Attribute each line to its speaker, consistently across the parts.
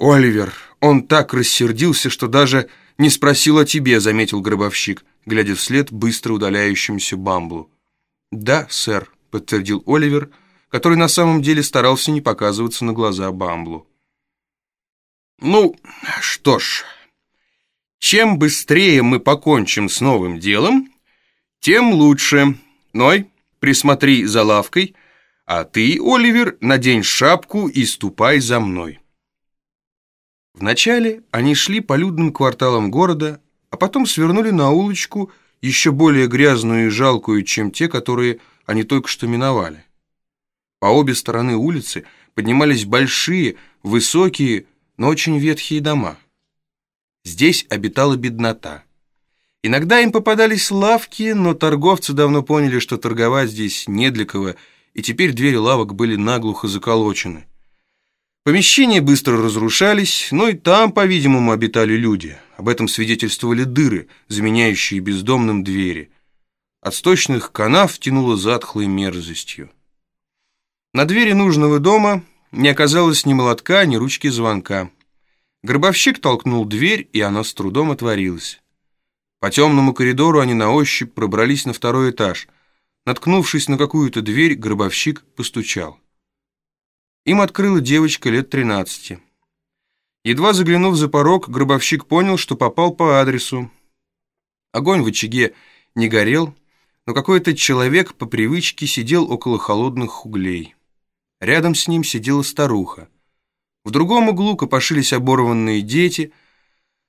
Speaker 1: Оливер, он так рассердился, что даже не спросил о тебе», — заметил гробовщик, глядя вслед быстро удаляющемуся Бамблу. «Да, сэр», — подтвердил Оливер, который на самом деле старался не показываться на глаза Бамблу. «Ну, что ж, чем быстрее мы покончим с новым делом, тем лучше. Ной, присмотри за лавкой, а ты, Оливер, надень шапку и ступай за мной». Вначале они шли по людным кварталам города, а потом свернули на улочку, еще более грязную и жалкую, чем те, которые они только что миновали. По обе стороны улицы поднимались большие, высокие, но очень ветхие дома. Здесь обитала беднота. Иногда им попадались лавки, но торговцы давно поняли, что торговать здесь не для кого, и теперь двери лавок были наглухо заколочены. Помещения быстро разрушались, но и там, по-видимому, обитали люди. Об этом свидетельствовали дыры, заменяющие бездомным двери. От сточных канав тянуло затхлой мерзостью. На двери нужного дома не оказалось ни молотка, ни ручки звонка. Гробовщик толкнул дверь, и она с трудом отворилась. По темному коридору они на ощупь пробрались на второй этаж. Наткнувшись на какую-то дверь, гробовщик постучал. Им открыла девочка лет 13. Едва заглянув за порог, гробовщик понял, что попал по адресу. Огонь в очаге не горел, но какой-то человек по привычке сидел около холодных углей. Рядом с ним сидела старуха. В другом углу копошились оборванные дети,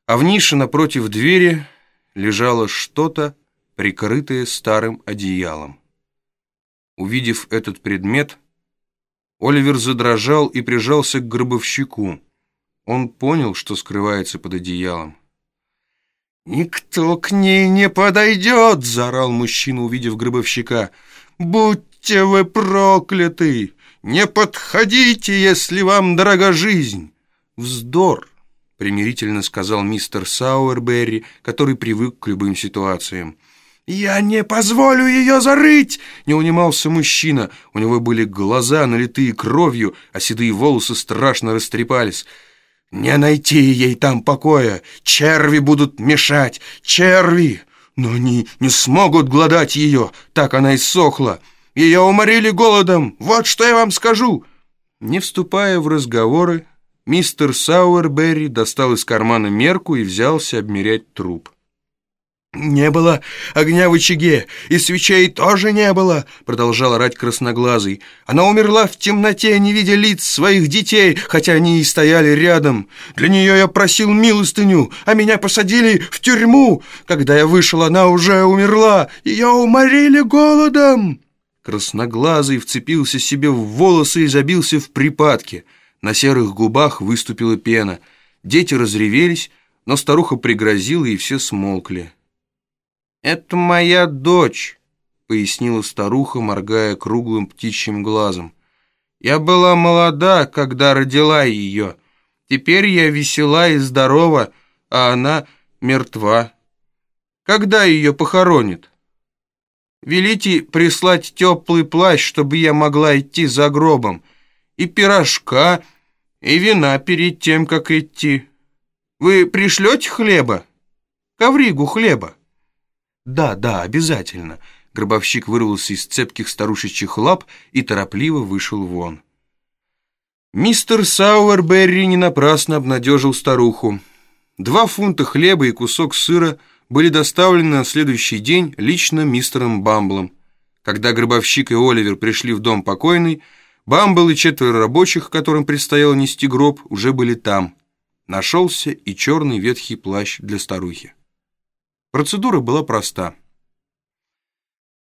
Speaker 1: а в нише напротив двери лежало что-то, прикрытое старым одеялом. Увидев этот предмет, Оливер задрожал и прижался к гробовщику. Он понял, что скрывается под одеялом. «Никто к ней не подойдет!» — заорал мужчина, увидев гробовщика. «Будьте вы прокляты! Не подходите, если вам дорога жизнь!» «Вздор!» — примирительно сказал мистер Сауэрберри, который привык к любым ситуациям. «Я не позволю ее зарыть!» — не унимался мужчина. У него были глаза, налитые кровью, а седые волосы страшно растрепались. «Не найти ей там покоя! Черви будут мешать! Черви! Но они не смогут гладать ее! Так она и сохла! Ее уморили голодом! Вот что я вам скажу!» Не вступая в разговоры, мистер Сауэрберри достал из кармана мерку и взялся обмерять труп. «Не было огня в очаге, и свечей тоже не было», — продолжал орать красноглазый. «Она умерла в темноте, не видя лиц своих детей, хотя они и стояли рядом. Для нее я просил милостыню, а меня посадили в тюрьму. Когда я вышел, она уже умерла. Ее уморили голодом». Красноглазый вцепился себе в волосы и забился в припадке. На серых губах выступила пена. Дети разревелись, но старуха пригрозила, и все смолкли. «Это моя дочь», — пояснила старуха, моргая круглым птичьим глазом. «Я была молода, когда родила ее. Теперь я весела и здорова, а она мертва. Когда ее похоронят?» «Велите прислать теплый плащ, чтобы я могла идти за гробом, и пирожка, и вина перед тем, как идти. Вы пришлете хлеба? Ковригу хлеба?» «Да, да, обязательно». Гробовщик вырвался из цепких старушечьих лап и торопливо вышел вон. Мистер Сауэрберри не напрасно обнадежил старуху. Два фунта хлеба и кусок сыра были доставлены на следующий день лично мистером Бамблом. Когда гробовщик и Оливер пришли в дом покойный, Бамбл и четверо рабочих, которым предстояло нести гроб, уже были там. Нашелся и черный ветхий плащ для старухи. Процедура была проста.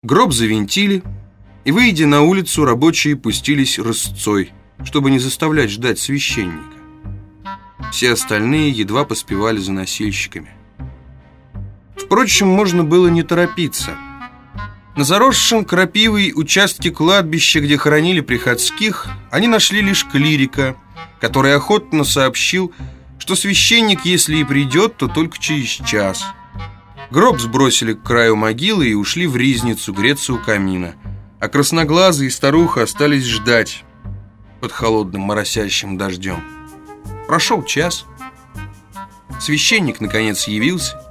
Speaker 1: Гроб завинтили, и, выйдя на улицу, рабочие пустились рысцой, чтобы не заставлять ждать священника. Все остальные едва поспевали за носильщиками. Впрочем, можно было не торопиться. На заросшем крапивой участке кладбища, где хоронили приходских, они нашли лишь клирика, который охотно сообщил, что священник, если и придет, то только через час – Гроб сбросили к краю могилы и ушли в ризницу греться у камина. А красноглазый и старуха остались ждать под холодным моросящим дождем. Прошел час. Священник, наконец, явился.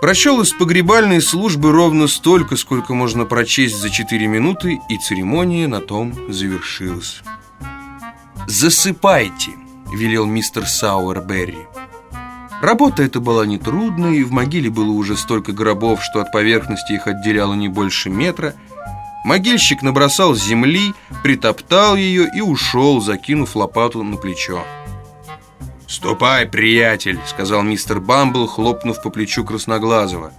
Speaker 1: Прочел из погребальной службы ровно столько, сколько можно прочесть за четыре минуты, и церемония на том завершилась. «Засыпайте», — велел мистер Сауэрберри. Работа эта была нетрудной, в могиле было уже столько гробов, что от поверхности их отделяло не больше метра. Могильщик набросал земли, притоптал ее и ушел, закинув лопату на плечо. «Ступай, приятель», — сказал мистер Бамбл, хлопнув по плечу Красноглазого.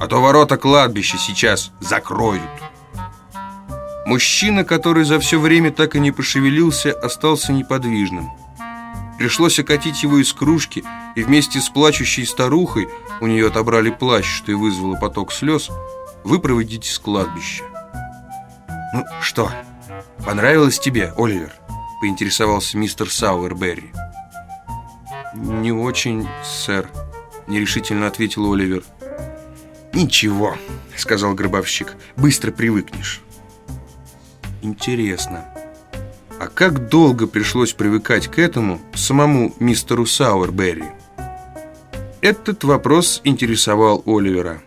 Speaker 1: «А то ворота кладбища сейчас закроют». Мужчина, который за все время так и не пошевелился, остался неподвижным. Пришлось окатить его из кружки, и вместе с плачущей старухой, у нее отобрали плащ, что и вызвало поток слез, выпроводить из кладбища. «Ну что, понравилось тебе, Оливер?» — поинтересовался мистер Сауэрберри. «Не очень, сэр», — нерешительно ответил Оливер. «Ничего», — сказал гробовщик, — «быстро привыкнешь». «Интересно, а как долго пришлось привыкать к этому самому мистеру Сауэрберри?» Этот вопрос интересовал Оливера,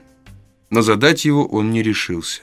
Speaker 1: но задать его он не решился.